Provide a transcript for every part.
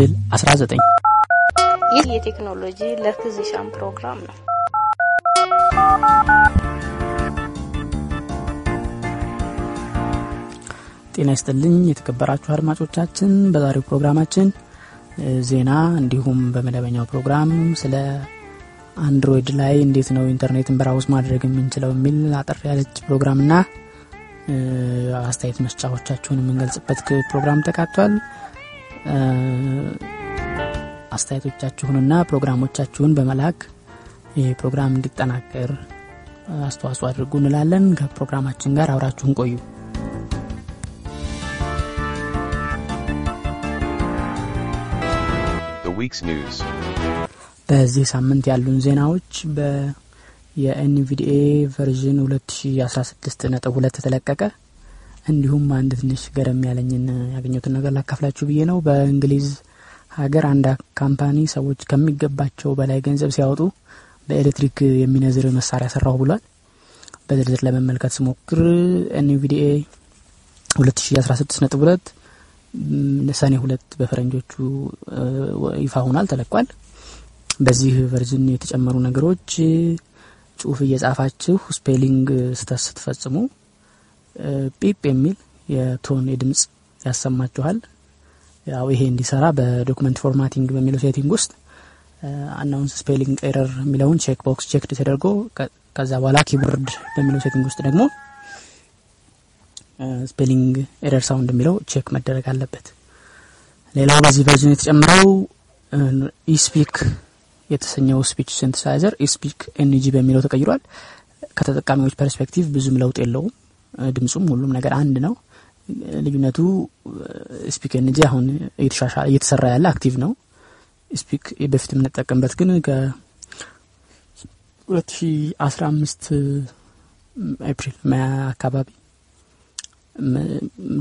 ክፍል 19 ይህ የቴክኖሎጂ ለፊዚሻን ፕሮግራም ነው። ጤና ይስጥልኝ የተከበራችሁ አድማጮቻችን፣ በዛሬው ፕሮግራማችን ዜና እንዲሁም በመደበኛው ፕሮግራም ስለ አንድሮይድ ላይ እንዴት ነው ኢንተርኔትን ብራውዝ ማድረግ የምንችለው የሚል አጠር ያለች ፕሮግራምና አስተያየት መስጫዎቻችሁን የምንገልጽበት ፕሮግራም ተካቷል። አስተያየቶቻችሁንና ፕሮግራሞቻችሁን በመላክ ይህ ፕሮግራም እንዲጠናቀር አስተዋጽኦ አድርጉ እንላለን። ከፕሮግራማችን ጋር አብራችሁን ቆዩ። The week's news. በዚህ ሳምንት ያሉን ዜናዎች በ የ NVDA version 2016 ነጥብ ሁለት ተለቀቀ። እንዲሁም አንድ ትንሽ ገረም ያለኝን ያገኘሁትን ነገር ላካፍላችሁ ብዬ ነው። በእንግሊዝ ሀገር አንድ company ሰዎች ከሚገባቸው በላይ ገንዘብ ሲያወጡ በኤሌክትሪክ የሚነዝር መሳሪያ ሰራሁ ብሏል። በዝርዝር ለመመልከት ስሞክር NVDA 2016 ነጥብ ሁለት ሰኔ ሁለት በፈረንጆቹ ይፋ ሆኗል፣ ተለቋል። በዚህ version የተጨመሩ ነገሮች ጽሁፍ እየጻፋችሁ spelling ስህተት ስትፈጽሙ beep የሚል የ tone የድምጽ ያሰማችኋል። ያው ይሄ እንዲሰራ በ document formatting በሚለው setting ውስጥ announce spelling error የሚለውን check box check ተደርጎ ከዛ በኋላ keyboard በሚለው setting ውስጥ ደግሞ spelling error sound የሚለው check መደረግ አለበት። ሌላው በዚህ version የተጨመረው eSpeak የተሰኘው speech synthesizer eSpeak NG በሚለው ተቀይሯል። ከተጠቃሚዎች perspective ብዙም ለውጥ የለውም። ድምጹም ሁሉም ነገር አንድ ነው። ልዩነቱ eSpeak NG አሁን እየተሰራ ያለ active ነው። eSpeak በፊት የምንጠቀምበት ግን ከ2015 April May አካባቢ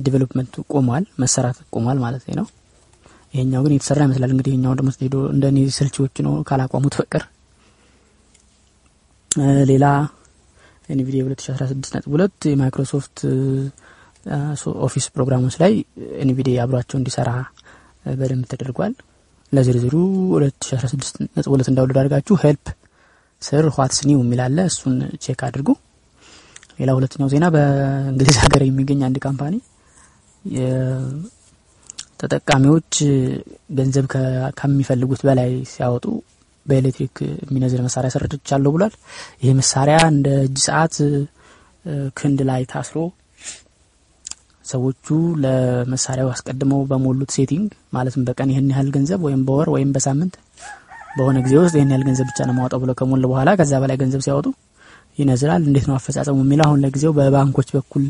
development ኡ ቆሟል፣ መሰራት ቆሟል ማለት ነው። ይሄኛው ግን የተሰራ ይመስላል። እንግዲህ ይሄኛው ደግሞ ሄዶ እንደ እኔ ስልቺዎች ነው ካላቋሙት በቀር። ሌላ NVDA 2016 ነጥብ ሁለት የ Microsoft Office ፕሮግራሞች ላይ NVDA አብሯቸው እንዲሰራ በደንብ ተደርጓል። ለዝርዝሩ 2016 ነጥብ ሁለት download አድርጋችሁ help ስር What's New የሚል አለ እሱን check አድርጉ። ሌላ ሁለተኛው ዜና በእንግሊዝ ሀገር የሚገኝ አንድ company ተጠቃሚዎች ገንዘብ ከሚፈልጉት በላይ ሲያወጡ በኤሌክትሪክ የሚነዝር መሳሪያ ሰርቻለሁ ብሏል። ይህ መሳሪያ እንደ እጅ ሰዓት ክንድ ላይ ታስሮ ሰዎቹ ለመሳሪያው አስቀድመው በሞሉት setting ማለትም በቀን ይህን ያህል ገንዘብ ወይም በወር ወይም በሳምንት በሆነ ጊዜ ውስጥ ይህን ያህል ገንዘብ ብቻ ነው ማውጣው ብለው ከሞሉ በኋላ ከዛ በላይ ገንዘብ ሲያወጡ ይነዝራል። እንዴት ነው አፈጻጸሙ የሚለው አሁን ለጊዜው በባንኮች በኩል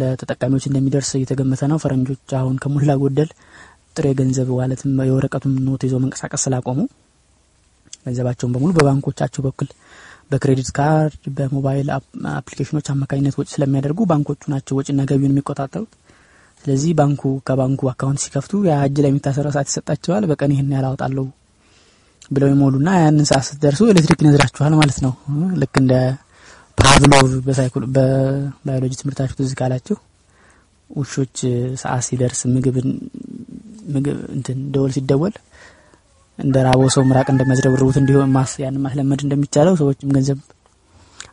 ለተጠቃሚዎች እንደሚደርስ እየተገመተ ነው። ፈረንጆች አሁን ከሞላ ጎደል ጥሬ ገንዘብ ማለትም የወረቀቱን note ይዘው መንቀሳቀስ ስላቆሙ ገንዘባቸውን በሙሉ በባንኮቻቸው በኩል በ credit card፣ በሞባይል አፕሊኬሽኖች አማካኝነት ወጪ ስለሚያደርጉ ባንኮቹ ናቸው ወጪና ገቢውን የሚቆጣጠሩት። ስለዚህ ባንኩ ከባንኩ account ሲከፍቱ ያ እጅ ላይ የሚታሰረው ሰዓት ይሰጣቸዋል። በቀን ይህን ያህል አወጣለሁ ብለው ይሞሉና ያንን ሰዓት ስትደርሱ ኤሌክትሪክ ይነዝራችኋል ማለት ነው። ልክ እንደ ፓቭሎቭ በባዮሎጂ ትምህርታችሁ ትዝ ካላችሁ ውሾች ሰዓት ሲደርስ ምግብ እንትን ደወል ሲደወል እንደ ራበው ሰው ምራቅ እንደሚያዝረብርቡት እንዲሆን ማስ ያን ማስለመድ እንደሚቻለው ሰዎችም ገንዘብ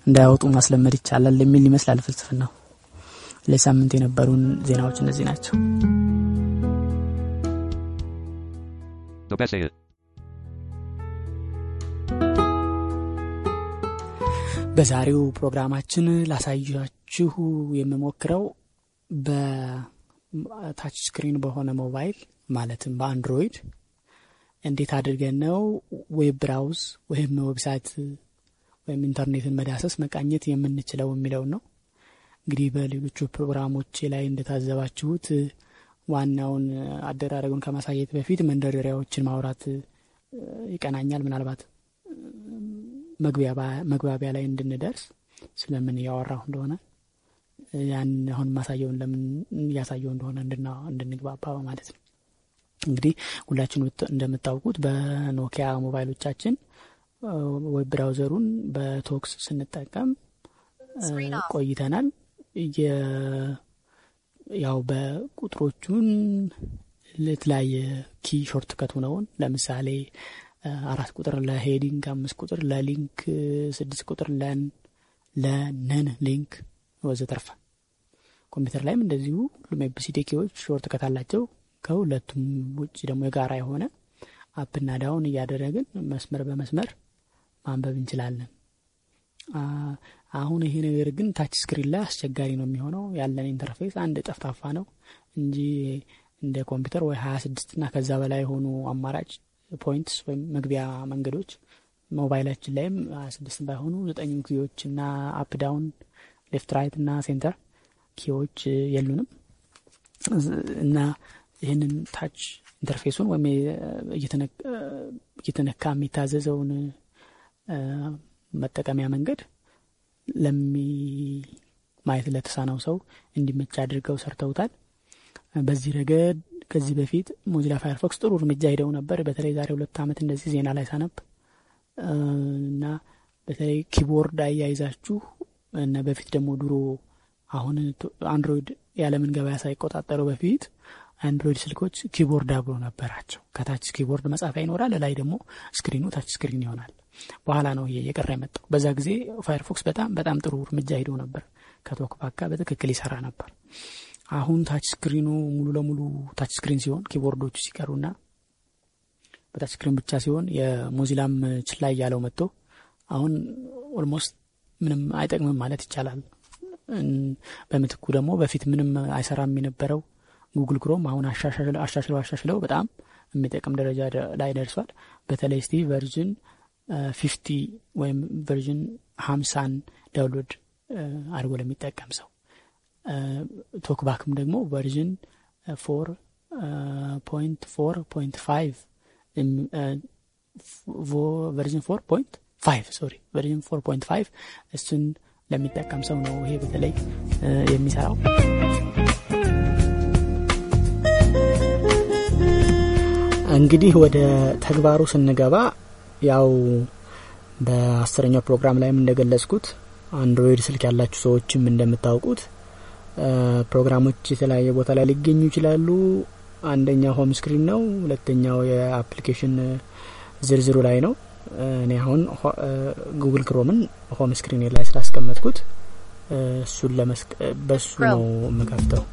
እንዳያወጡ ማስለመድ ይቻላል የሚል ይመስላል ፍልስፍናው። ለሳምንት የነበሩን ዜናዎች እነዚህ ናቸው። በዛሬው ፕሮግራማችን ላሳያችሁ የምሞክረው በ touch screen በሆነ ሞባይል ማለትም በ Android እንዴት አድርገን ነው web browse ወይም website ወይም ኢንተርኔትን መዳሰስ መቃኘት የምንችለው የሚለውን ነው። እንግዲህ በሌሎቹ ፕሮግራሞቼ ላይ እንደታዘባችሁት ዋናውን አደራረጉን ከማሳየት በፊት መንደርደሪያዎችን ማውራት ይቀናኛል። ምናልባት መግባቢያ ላይ እንድንደርስ ስለምን እያወራሁ እንደሆነ ያን አሁን ማሳየውን ለምን እያሳየው እንደሆነ እንድንግባባ ማለት ነው። እንግዲህ ሁላችን እንደምታውቁት በኖኪያ ሞባይሎቻችን ዌብ ብራውዘሩን በ Talks ስንጠቀም ቆይተናል። ያው በቁጥሮቹን ለተለያየ key shortcut ሆነውን ለምሳሌ አራት ቁጥር ለ heading፣ አምስት ቁጥር ለ link፣ ስድስት ቁጥር ለን ለ non link ወዘተርፈ። ኮምፒውተር ላይም እንደዚሁ ሁሉም ኪዎች shortcut አላቸው። ከሁለቱም ውጭ ደግሞ የጋራ የሆነ up ና down እያደረግን መስመር በመስመር ማንበብ እንችላለን። አሁን ይሄ ነገር ግን touch screen ላይ አስቸጋሪ ነው የሚሆነው። ያለን interface አንድ ጠፍጣፋ ነው እንጂ እንደ ኮምፒውተር ወይ ሀያ ስድስት እና ከዛ በላይ የሆኑ አማራጭ points ወይም መግቢያ መንገዶች ሞባይላችን ላይም ሀያ ስድስት ባይሆኑ ዘጠኝ ኪዎች እና up down፣ left right እና center ኪዎች የሉንም እና ይህንን touch ኢንተርፌሱን ወይም እየተነካ የሚታዘዘውን መጠቀሚያ መንገድ ለሚ ማየት ለተሳነው ሰው እንዲመች አድርገው ሰርተውታል። በዚህ ረገድ ከዚህ በፊት ሞዚላ ፋየርፎክስ ጥሩ እርምጃ ሄደው ነበር። በተለይ ዛሬ ሁለት ዓመት እንደዚህ ዜና ላይ ሳነብ እና በተለይ keyboard አያይዛችሁ እና በፊት ደግሞ ድሮ አሁን አንድሮይድ የዓለምን ገበያ ሳይቆጣጠሩ በፊት አንድሮይድ ስልኮች keyboard አብሮ ነበራቸው። ከታች keyboard መጻፊያ ይኖራል፣ ላይ ደግሞ ስክሪኑ touch screen ይሆናል። በኋላ ነው ይሄ እየቀረ የመጣው። በዛ ጊዜ ፋየርፎክስ በጣም በጣም ጥሩ እርምጃ ሄዶ ነበር። ከ TalkBack በትክክል ይሰራ ነበር። አሁን touch ስክሪኑ ሙሉ ለሙሉ touch screen ሲሆን ኪቦርዶቹ ሲቀሩና በ touch screen ብቻ ሲሆን የሞዚላም ችላ እያለው መጥቶ አሁን almost ምንም አይጠቅምም ማለት ይቻላል። በምትኩ ደግሞ በፊት ምንም አይሰራም የነበረው ጉግል ክሮም አሁን አሻሽለው አሻሽለው በጣም የሚጠቅም ደረጃ ላይ ደርሷል። በተለይ እስቲ version fifty ወይም version ሀምሳን download አድርጎ ለሚጠቀም ሰው TalkBack ም ደግሞ version four point four point five version four point five sorry version four point five እሱን ለሚጠቀም ሰው ነው ይሄ በተለይ የሚሰራው። እንግዲህ ወደ ተግባሩ ስንገባ ያው በአስረኛው ፕሮግራም ላይም እንደገለጽኩት አንድሮይድ ስልክ ያላችሁ ሰዎችም እንደምታውቁት ፕሮግራሞች የተለያየ ቦታ ላይ ሊገኙ ይችላሉ። አንደኛው home screen ነው። ሁለተኛው የ application ዝርዝሩ ላይ ነው። እኔ አሁን ጉግል ክሮምን home screen ላይ ስላስቀመጥኩት እሱን በሱ ነው የምከፍተው።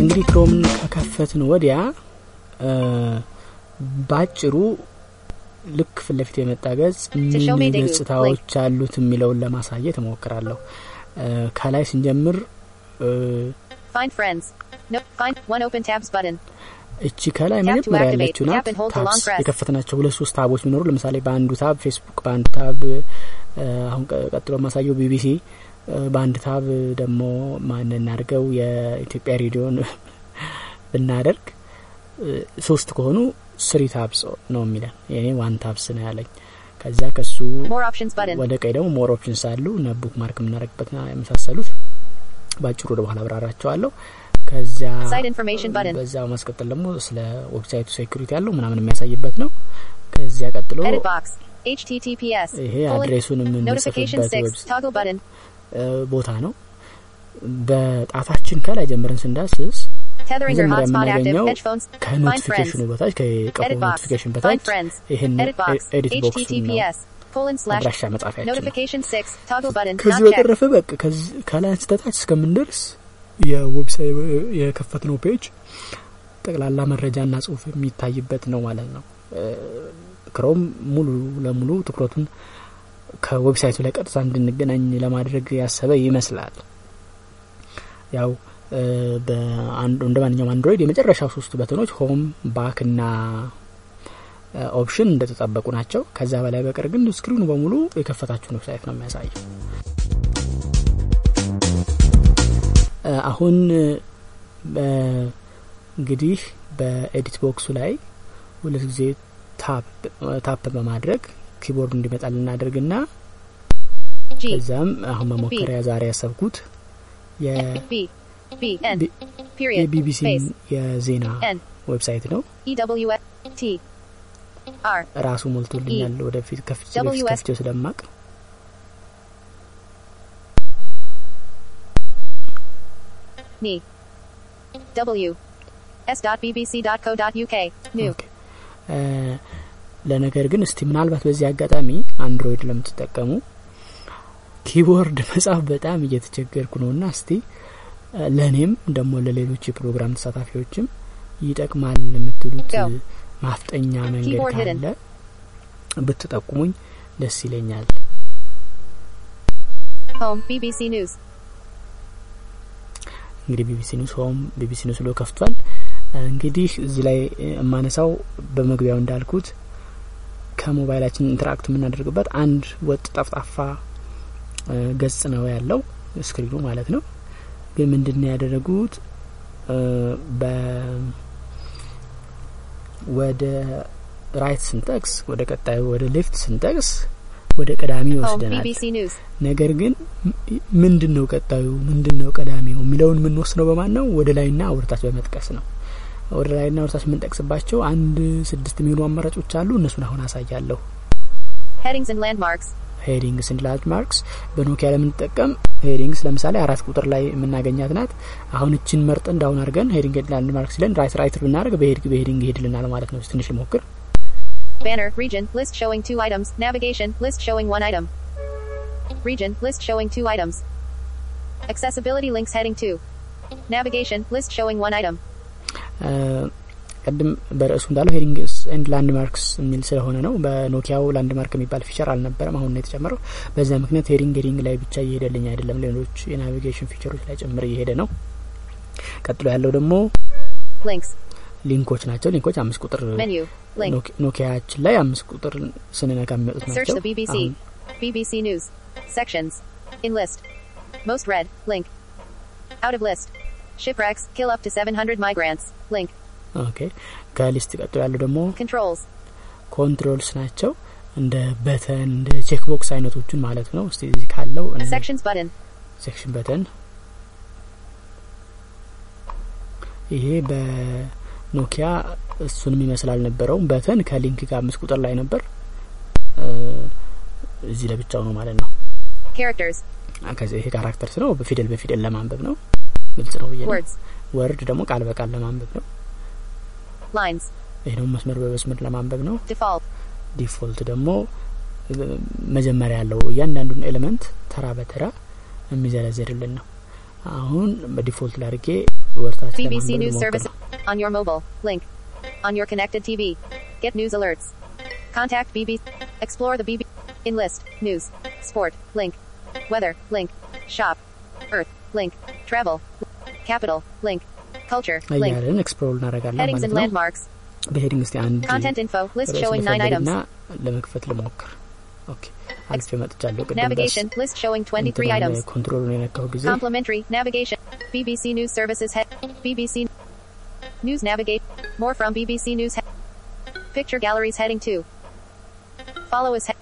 እንግዲህ ክሮምን ከከፈትን ወዲያ ባጭሩ ልክ ፊት ለፊት የመጣ ገጽ ምን ገጽታዎች አሉት የሚለውን ለማሳየት እሞክራለሁ። ከላይ ስንጀምር እቺ ከላይ መጀመሪያ ያለችው ናት። ታብስ የከፈትናቸው ሁለት ሶስት ታቦች ቢኖሩ ለምሳሌ በአንዱ ታብ ፌስቡክ፣ በአንዱ ታብ አሁን ቀጥሎ ማሳየው ቢቢሲ፣ በአንድ tab ደግሞ ማን እናድርገው? የኢትዮጵያ ሬዲዮን ብናደርግ ሶስት ከሆኑ three tabs ነው የሚለን። የኔ one tabs ነው ያለኝ። ከዛ ከሱ ወደ ቀኝ ደግሞ more options አሉ እነ bookmark የምናደርግበት የመሳሰሉት በአጭሩ ወደ በኋላ አብራራቸዋለሁ። ከዚያ በዛ ማስቀጠል ደግሞ ስለ ዌብሳይቱ security ያለው ምናምን የሚያሳይበት ነው። ከዚያ ቀጥሎ ይሄ address ኡን የምንጽፍበት ቦታ ነው። በጣታችን ከላይ ጀምረን ስንዳስስ የምናገኘው ከኖቲፊኬሽኑ በታች ከቀፎ notification በታች ይህን edit ነው አድራሻ መጻፊያችን ከዚህ በተረፈ በቃ ከላይ አንስተታች እስከምንደርስ የ website የከፈትነው page ጠቅላላ መረጃና ጽሁፍ የሚታይበት ነው ማለት ነው። ክሮም ሙሉ ለሙሉ ትኩረቱን ከዌብሳይቱ ላይ ቀጥታ እንድንገናኝ ለማድረግ ያሰበ ይመስላል። ያው እንደ ማንኛውም አንድሮይድ የመጨረሻው ሶስቱ በተኖች home፣ back እና option እንደተጠበቁ ናቸው። ከዛ በላይ በቀር ግን ስክሪኑ በሙሉ የከፈታችሁን ዌብሳይት ነው የሚያሳየው። አሁን እንግዲህ በ edit ቦክሱ ላይ ሁለት ጊዜ tap በማድረግ ኪቦርዱ እንዲመጣ ልናደርግና ከዛም አሁን መሞከሪያ ዛሬ ያሰብኩት የቢቢሲ የዜና website ነው። ራሱ ሞልቶልኛል። ወደፊት ከፍቼው ስለማቅ ለነገር ግን እስቲ ምናልባት በዚህ አጋጣሚ አንድሮይድ ለምትጠቀሙ keyboard መጻፍ በጣም እየተቸገርኩ ነው እና እስቲ ለእኔም ደግሞ ለሌሎች የፕሮግራም ተሳታፊዎችም ይጠቅማል የምትሉት ማፍጠኛ መንገድ. ካለ ብትጠቁሙኝ ደስ ይለኛል።. BBC News. እንግዲህ BBC News home BBC News ብሎ ከፍቷል። እንግዲህ እዚህ ላይ የማነሳው በመግቢያው እንዳልኩት ከሞባይላችን interact የምናደርግበት አንድ ወጥ ጠፍጣፋ ገጽ ነው ያለው ስክሪኑ ማለት ነው። ግን ምንድን ነው ያደረጉት በ ወደ right ስንጠቅስ ወደ ቀጣዩ ወደ left ስንጠቅስ ወደ ቀዳሚ. ይወስደናል።. ነገር ግን ምንድን ነው ቀጣዩ ምንድን ነው ቀዳሚው የሚለውን የምንወስነው በማን ነው? ወደ ላይና ወደታች በመጥቀስ ነው። ወደ ላይና ወደታች የምንጠቅስባቸው አንድ ስድስት የሚሆኑ አማራጮች አሉ። እነሱን አሁን አሳያለሁ። Headings and landmarks. headings landmarks በኖኪያ ለምንጠቀም headings ለምሳሌ አራት ቁጥር ላይ የምናገኛት ናት። አሁን እችን መርጠን እንዳሁን አድርገን heading landmarks ሲለን right right ብናደርግ በ head በ heading ይሄድልናል ማለት ነው። ትንሽ ልሞክር። Banner. Region. List showing two items. Navigation. List showing one item. Region. List showing two items. Accessibility links heading 2. Navigation. List showing one item. ቅድም በርዕሱ እንዳለው headings and landmarks የሚል ስለሆነ ነው። በኖኪያው landmark የሚባል feature አልነበረም፣ አሁን ነው የተጨመረው። በዛ ምክንያት heading heading ላይ ብቻ እየሄደልኝ አይደለም፣ ሌሎች የ navigation feature ኦች ላይ ጭምር እየሄደ ነው። ቀጥሎ ያለው ደግሞ. link ኦች ናቸው። link ኦች አምስት ቁጥር ኖኪያችን ላይ አምስት ቁጥር ስንነካ የሚመጡት ናቸው። BBC News. Sections. In list. Most read. Link. Out of list. Shipwrecks. Kill up to 700 migrants. Link. okay ከ list ቀጥሎ ያለው ደግሞ Controls. controls ናቸው። እንደ button እንደ check box አይነቶቹን ማለት ነው። እስቲ እዚህ ካለው. section button ይሄ በኖኪያ እሱንም ይመስል አልነበረውም። button ከ link ጋር አምስት ቁጥር ላይ ነበር። እዚህ ለብቻው ነው ማለት ነው። ይሄ characters ነው፣ በፊደል በፊደል ለማንበብ ነው። ግልጽ ነው ብዬ. word ደግሞ ቃል በቃል ለማንበብ ነው። Lines. ይሄ ደግሞ መስመር በመስመር ለማንበብ ነው።. default ደግሞ መጀመሪያ ያለው እያንዳንዱን element ተራ በተራ የሚዘረዝርልን ነው። አሁን በ default ላድርጌ ወርታች BBC ለማንበብ News ልሞክር Service. ነው። On your mobile. Link. On your connected TV. Get news alerts. Contact BBC. Explore the BBC. Enlist. News. Sport. Link. Weather. Link. Shop. Earth. Link. Travel. Capital. Link. Culture. Link. እያለን ኤክስፕሎር እናደርጋለን Headings ማለት and ነው። landmarks. በሄዲንግ እስቲ አንድ Content info. List ርዕስ showing nine items. ልፈልግና ለመክፈት ልሞክር። ኦኬ አልፌ መጥቻለሁ። ቅድም Navigation. List showing 23 items. ኮንትሮሉን የነካው ጊዜ Complimentary navigation. BBC News Services head. BBC News navigate. More from BBC News. He- Picture galleries heading 2. Follow us. He-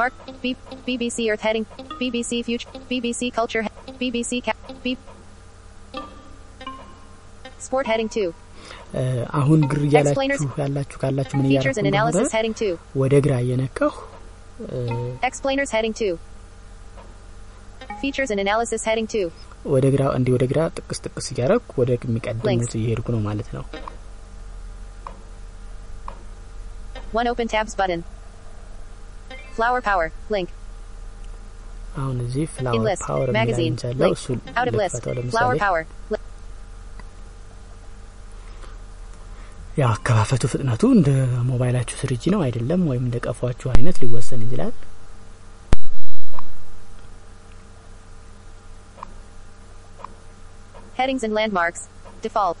Mark B- BBC Earth heading. BBC Future. BBC Culture. he- BBC Ca- B- Sport heading 2. እ፣ አሁን ግር እያላችሁ Explainers. ያላችሁ ካላችሁ ምን Features እያደረኩ and እንደሆነ analysis heading 2. ወደ ግራ እየነካሁ እ፣ Explainers heading 2. Features and analysis heading 2. ወደ ግራ እንዲህ ወደ ግራ ጥቅስ ጥቅስ እያደረኩ ወደ የሚቀድሙት Links. እየሄድኩ ነው ማለት ነው። One open tabs button. Flower power. Link. አሁን እዚህ In ፍላወር list. ፓወር የሚል Magazine. አግኝቻለሁ። Link. እሱ Out of list. ልክፈተው Flower ለምሳሌ power. Li- ያው አከፋፈቱ ፍጥነቱ እንደ ሞባይላችሁ ስሪጂ ነው አይደለም፣ ወይም እንደ ቀፏችሁ አይነት ሊወሰን ይችላል። Headings and landmarks. Default.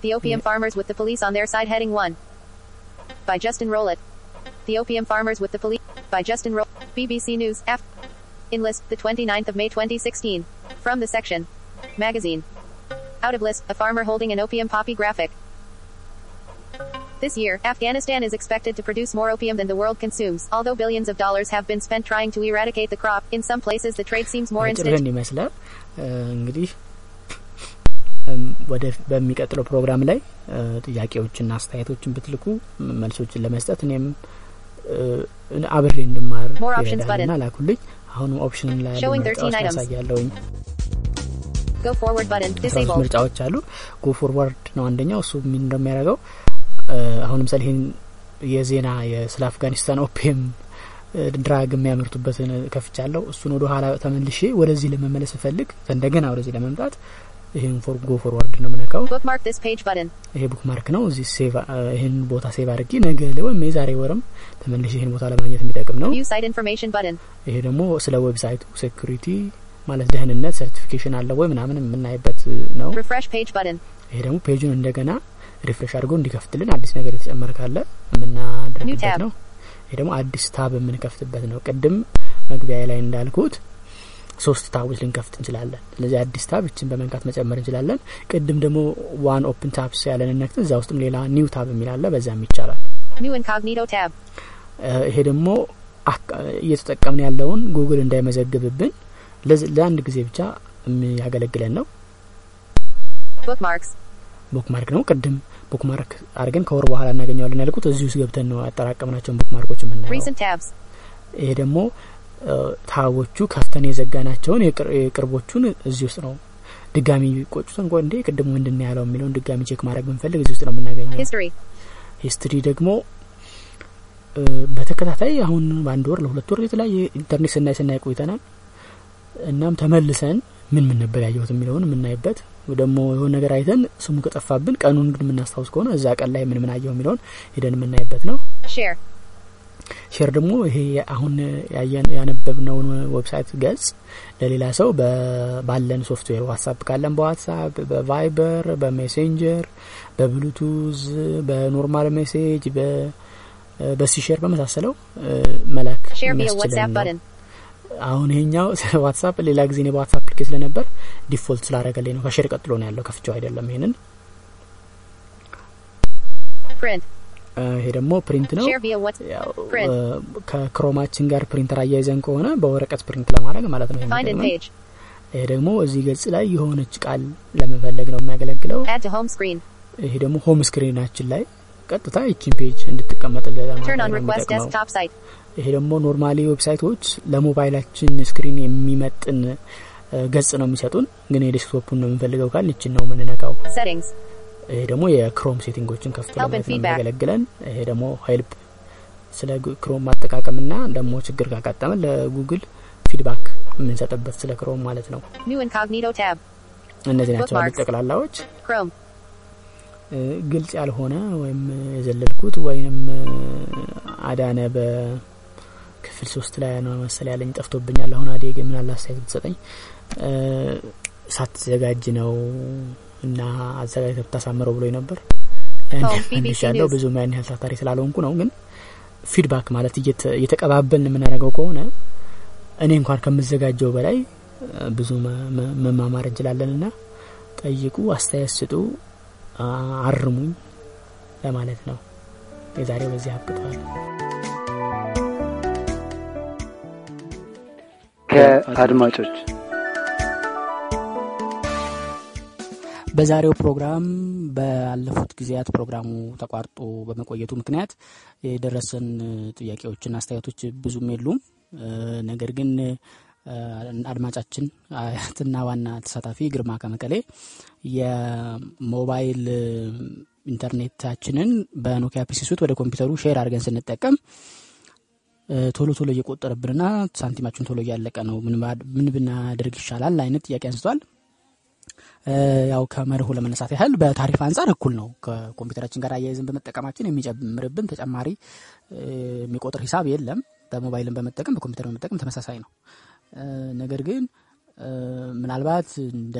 The Opium Farmers with the Police on their side heading 1. By Justin Rowlett. The Opium Farmers with the Police. By Justin Rowlett. BBC News. Af- Enlist. The 29th of May 2016. From the section. Magazine. Out of list. A farmer holding an opium poppy graphic. This year, Afghanistan is expected to produce more opium than the world consumes. Although billions of dollars have been spent trying to eradicate the crop, in some places the trade seems more instant. ጭርህን ይመስላል እ፣ እንግዲህ እም፣ ወደ በሚቀጥለው ፕሮግራም ላይ እ፣ ጥያቄዎችና አስተያየቶችን ብትልኩ ም- መልሶችን ለመስጠት እኔም እ፣ አብሬ እንድማር More options ይረዳልና button. ላኩልኝ። አሁንም ኦፕሽን ላይ Showing ያሉ 13 ምርጫዎች አሉ። go forward ነው አንደኛው። እሱ ምን እንደሚያደርገው አሁን ለምሳሌ ይህን የዜና ስለ አፍጋኒስታን opium drug የሚያመርቱበትን ከፍቻለሁ። እሱን ወደ ኋላ ተመልሼ ወደዚህ ለመመለስ እፈልግ እንደገና ወደዚህ ለመምጣት ይህን for go forward ነው button. ይሄ bookmark ነው። እዚህ save ይህን ቦታ save አድርጌ ነገ ወይም የዛሬ ወርም ተመልሼ ይህን ቦታ ለማግኘት የሚጠቅም ነው።. ይሄ ደግሞ ስለ website ኡ security ማለት ደህንነት certification አለ ወይ ምናምን የምናይበት ነው።. ይሄ ደግሞ page ኡን እንደገና refresh አድርጎ እንዲከፍትልን አዲስ ነገር የተጨመረ ካለ የምናደርግበት. ነው። ይሄ ደግሞ አዲስ tab የምንከፍትበት ነው። ቅድም መግቢያ ላይ እንዳልኩት ሶስት tab ኦች ልንከፍት እንችላለን። ስለዚህ አዲስ tab እችን በመንካት መጨመር እንችላለን። ቅድም ደግሞ one open tabs ያለን ነክተን እዛ ውስጥም ሌላ new tab የሚል አለ፣ በዛም ይቻላል። ይሄ ደግሞ እየተጠቀምን ያለውን ጉግል እንዳይመዘግብብን ለአንድ ጊዜ ብቻ የሚያገለግለን ነው።. bookmark ነው። ቅድም bookmark አድርገን ከወር በኋላ እናገኘዋለን ያልኩት እዚህ ውስጥ ገብተን ነው ያጠራቀምናቸውን bookmark ኦች የምናየው።. ይሄ ደግሞ tab ኦቹ ከፍተን የዘጋናቸውን የቅር- የቅርቦቹን እዚህ ውስጥ ነው ድጋሚ ቆጭቶን ቆ እንዴ ቅድም ምንድን ያለው የሚለውን ድጋሚ check ማድረግ ብንፈልግ እዚህ ውስጥ ነው የምናገኘው።. history ደግሞ በተከታታይ አሁን በአንድ ወር ለሁለት ወር የተለያየ ኢንተርኔት ስናይ ስናይ ቆይተናል። እናም ተመልሰን ምን ምን ነበር ያየሁት የሚለውን የምናይበት ደግሞ የሆነ ነገር አይተን ስሙ ከጠፋብን ቀኑን ግን የምናስታውስ ከሆነ እዛ ቀን ላይ ምን ምን አየሁ የሚለውን ሄደን የምናይበት ነው።. share ደግሞ ይሄ አሁን ያነበብነውን website ገጽ ለሌላ ሰው ባለን ሶፍትዌር ዋትሳፕ ካለን በዋትሳፕ በቫይበር በሜሴንጀር በብሉቱዝ በ normal message በ- በ SHAREit በመሳሰለው መላክ አሁን ይሄኛው ዋትሳፕ ሌላ ጊዜ እኔ በዋትሳፕ ልኬ ስለነበር default ስላደረገልኝ ነው። ከ share ቀጥሎ ነው ያለው። ከፍቼው አይደለም። ይሄንን ይሄ ደግሞ print ነው። ከክሮማችን ጋር ፕሪንተር አያይዘን ከሆነ በወረቀት print ለማድረግ ማለት ነው. ይሄ ደግሞ እዚህ ገጽ ላይ የሆነች ቃል ለመፈለግ ነው የሚያገለግለው።. ይሄ ደግሞ home screen ኣችን ላይ ቀጥታ ይቺን page እንድትቀመጥልን ለማድረግ ነው ይሄ ደግሞ normally website ኦች ለሞባይላችን screen የሚመጥን ገጽ ነው የሚሰጡን፣ ግን የ desktop ኡን ነው የምንፈልገው ካል ይችን ነው የምንነካው።. ይሄ ደግሞ የክሮም setting ኦችን ከፍቶ. የሚያገለግለን። ይሄ ደግሞ help ስለ ክሮም አጠቃቀምና ደግሞ ችግር ካጋጠመን ለጉግል feedback የምንሰጥበት ስለ ክሮም ማለት ነው።. እነዚህ ናቸው ያሉት. ጠቅላላዎች። ግልጽ ያልሆነ ወይም የዘለልኩት ወይም አዳነ በክፍል ሶስት ላይ ነው መሰል ያለኝ ጠፍቶብኛል። አሁን አዴ ግን ምን አለ አስተያየት ብትሰጠኝ ሳትዘጋጅ ነው እና አዘጋጅተህ ብታሳምረው ብሎኝ ነበር። News. ብዙም ያን ያህል ታታሪ ስላልሆንኩ ነው። ግን feedback ማለት እየተ- እየተቀባበልን የምናደርገው ከሆነ እኔ እንኳን ከምዘጋጀው በላይ ብዙ መማማር እንችላለን እና ጠይቁ፣ አስተያየት ስጡ፣ አርሙኝ ለማለት ነው። የዛሬው በዚህ አብቅቷል። ከአድማጮች በዛሬው ፕሮግራም ባለፉት ጊዜያት ፕሮግራሙ ተቋርጦ በመቆየቱ ምክንያት የደረሰን ጥያቄዎችና አስተያየቶች ብዙም የሉም። ነገር ግን አድማጫችን አያትና ዋና ተሳታፊ ግርማ ከመቀሌ የሞባይል ኢንተርኔታችንን በኖኪያ PC Suite ወደ ኮምፒውተሩ share አድርገን ስንጠቀም ቶሎ ቶሎ እየቆጠረብንና ሳንቲማችን ቶሎ እያለቀ ነው፣ ምን ብናደርግ ይሻላል አይነት ጥያቄ አንስቷል። ያው ከመርሁ ለመነሳት ያህል በታሪፍ አንጻር እኩል ነው። ከኮምፒውተራችን ጋር አያይዘን በመጠቀማችን የሚጨምርብን ተጨማሪ የሚቆጥር ሂሳብ የለም። በሞባይልን በመጠቀም በኮምፒውተር በመጠቀም ተመሳሳይ ነው። ነገር ግን ምናልባት እንደ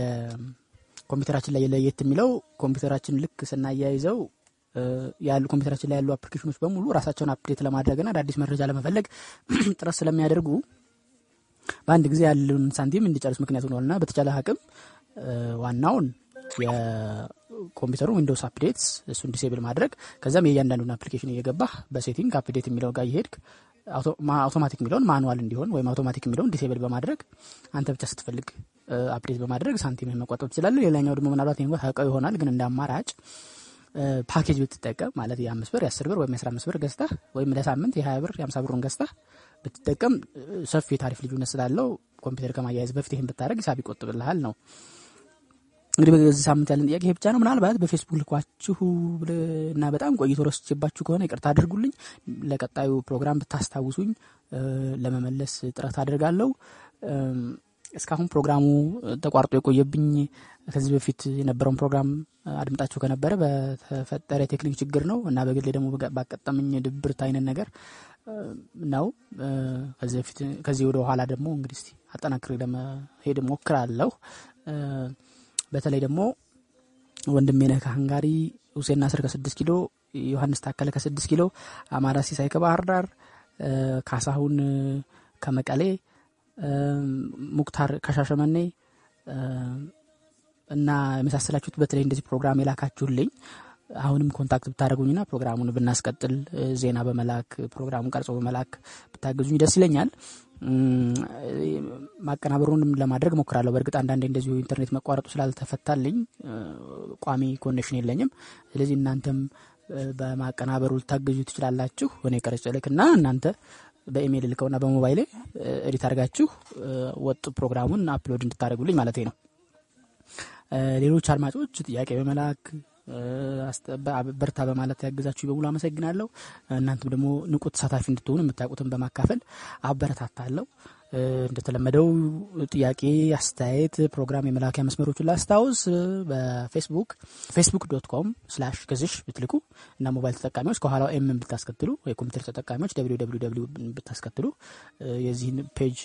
ኮምፒውተራችን ላይ ለየት የሚለው ኮምፒውተራችን ልክ ስናያይዘው ያሉ ኮምፒውተራችን ላይ ያሉ application ኦች በሙሉ ራሳቸውን update ለማድረግና አዳዲስ መረጃ ለመፈለግ ጥረት ስለሚያደርጉ በአንድ ጊዜ ያለውን ሳንቲም እንዲጨርስ ምክንያት ሆኗልና በተቻለ አቅም ዋናውን የኮምፒውተሩ Windows updates እሱን disable ማድረግ ከዛም የእያንዳንዱን application እየገባህ በ setting update የሚለው ጋር እየሄድክ አውቶማቲክ የሚለውን manual እንዲሆን ወይም አውቶማቲክ የሚለውን disable በማድረግ አንተ ብቻ ስትፈልግ update በማድረግ ሳንቲምህን መቆጠብ ትችላለህ። ሌላኛው ደግሞ ምናልባት ታውቀው ይሆናል ግን እንደ አማራጭ ፓኬጅ ብትጠቀም ማለት የአምስት ብር የአስር ብር ወይም የአስራ አምስት ብር ገዝተህ ወይም ለሳምንት የሀያ ብር የአምሳ ብሩን ገዝተህ ብትጠቀም ሰፊ የታሪፍ ልዩነት ስላለው ኮምፒውተር ከማያያዝ በፊት ይህን ብታደርግ ሂሳብ ይቆጥብልሃል ነው። እንግዲህ በዚህ ሳምንት ያለን ጥያቄ ብቻ ነው። ምናልባት በፌስቡክ ልኳችሁ እና በጣም ቆይቶ ረስቼባችሁ ከሆነ ይቅርታ አድርጉልኝ። ለቀጣዩ ፕሮግራም ብታስታውሱኝ ለመመለስ ጥረት አደርጋለሁ። እስካሁን ፕሮግራሙ ተቋርጦ የቆየብኝ ከዚህ በፊት የነበረውን ፕሮግራም አድምጣችሁ ከነበረ በተፈጠረ የቴክኒክ ችግር ነው እና በግሌ ደግሞ ባቀጠመኝ ድብርት አይነት ነገር ነው። ከዚህ በፊት ከዚህ ወደ ኋላ ደግሞ እንግዲህ እስቲ አጠናክሬ ለመሄድ ሞክራለሁ። በተለይ ደግሞ ወንድሜ ነህ ከሀንጋሪ፣ ሁሴን ናስር ከስድስት ኪሎ፣ ዮሐንስ ታከለ ከስድስት ኪሎ፣ አማራ ሲሳይ ከባህር ዳር፣ ካሳሁን ከመቀሌ፣ ሙክታር ከሻሸመኔ እና የመሳሰላችሁት በተለይ እንደዚህ ፕሮግራም የላካችሁልኝ አሁንም contact ብታደርጉኝና ፕሮግራሙን ብናስቀጥል ዜና በመላክ ፕሮግራሙን ቀርጾ በመላክ ብታገዙኝ ደስ ይለኛል። ማቀናበሩንም ለማድረግ እሞክራለሁ። በእርግጥ አንዳንዴ እንደዚሁ ኢንተርኔት መቋረጡ ስላልተፈታልኝ ቋሚ connection የለኝም። ስለዚህ እናንተም በማቀናበሩ ልታገዙ ትችላላችሁ። እኔ ቀርጬ ልኬና እናንተ በኢሜይል ልከውና በሞባይሌ edit አድርጋችሁ ወጥ ፕሮግራሙን upload እንድታደርጉልኝ ማለት ነው። ሌሎች አድማጮች ጥያቄ በመላክ በርታ በማለት ያገዛችሁ በሙሉ አመሰግናለሁ። እናንተም ደግሞ ንቁ ተሳታፊ እንድትሆኑ የምታውቁትን በማካፈል አበረታታለሁ። እንደተለመደው ጥያቄ፣ አስተያየት፣ ፕሮግራም የመላኪያ መስመሮችን ላስታውስ። በፌስቡክ Facebook dot com slash ግዝሽ ብትልኩ እና ሞባይል ተጠቃሚዎች ከኋላው M ን ብታስከትሉ የኮምፒውተር ተጠቃሚዎች W ብታስከትሉ የዚህን page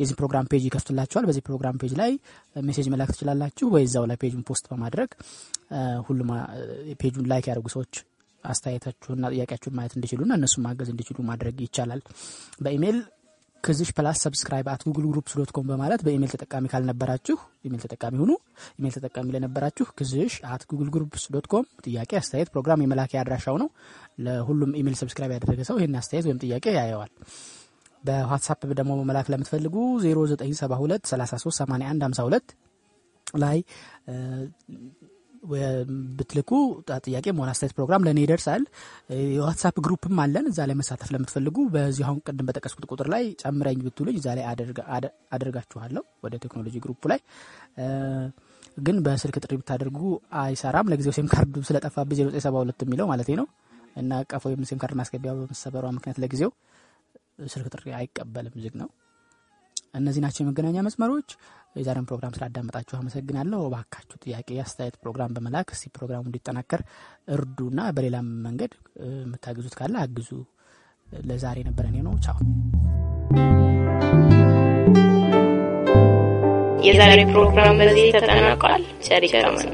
የዚህ ፕሮግራም page ይከፍትላችኋል። በዚህ ፕሮግራም page ላይ message መላክ ትችላላችሁ ወይ እዛው ላይ page ኡን post በማድረግ ሁሉም page ኡን like ያደረጉ ሰዎች አስተያየታችሁና ጥያቄያችሁን ማየት እንዲችሉና እነሱም ማገዝ እንዲችሉ ማድረግ ይቻላል። በኢሜይል ክዝሽ plus subscribe at Google Groups dot com በማለት በኢሜይል ተጠቃሚ ካልነበራችሁ ኢሜይል ተጠቃሚ ሁኑ። ኢሜይል ተጠቃሚ ለነበራችሁ ክዝሽ at Google Groups dot com ጥያቄ፣ አስተያየት፣ ፕሮግራም የመላኪያ አድራሻው ነው። ለሁሉም ኢሜይል subscribe ያደረገ ሰው ይህን አስተያየት ወይም ጥያቄ ያየዋል። በዋትሳፕ ደግሞ መላክ ለምትፈልጉ 0972 33 81 52 ላይ ብትልኩ ጥያቄ መሆን አስተያየት ፕሮግራም ለእኔ ይደርሳል። የዋትሳፕ group ም አለን። እዛ ላይ መሳተፍ ለምትፈልጉ በዚህ አሁን ቅድም በጠቀስኩት ቁጥር ላይ ጨምረኝ ብትሉኝ እዛ ላይ አደርጋችኋለሁ ወደ ቴክኖሎጂ group ኡ ላይ ግን በስልክ ጥሪ ብታደርጉ አይሰራም። ለጊዜው SIM card ኡ ስለጠፋብኝ 0972 የሚለው ማለት ነው እና ቀፎ ወይም SIM card ማስገቢያ በመሰበሯ ምክንያት ለጊዜው ስልክ ጥሪ አይቀበልም፣ ዝግ ነው። እነዚህ ናቸው የመገናኛ መስመሮች። የዛሬን ፕሮግራም ስላዳመጣችሁ አመሰግናለሁ። እባካችሁ ጥያቄ፣ አስተያየት ፕሮግራም በመላክ እስቲ ፕሮግራሙ እንዲጠናከር እርዱና በሌላም መንገድ የምታግዙት ካለ አግዙ። ለዛሬ ነበረ እኔ ነው። ቻው። የዛሬ ፕሮግራም በዚህ ተጠናቋል። ቸር ይግጠመን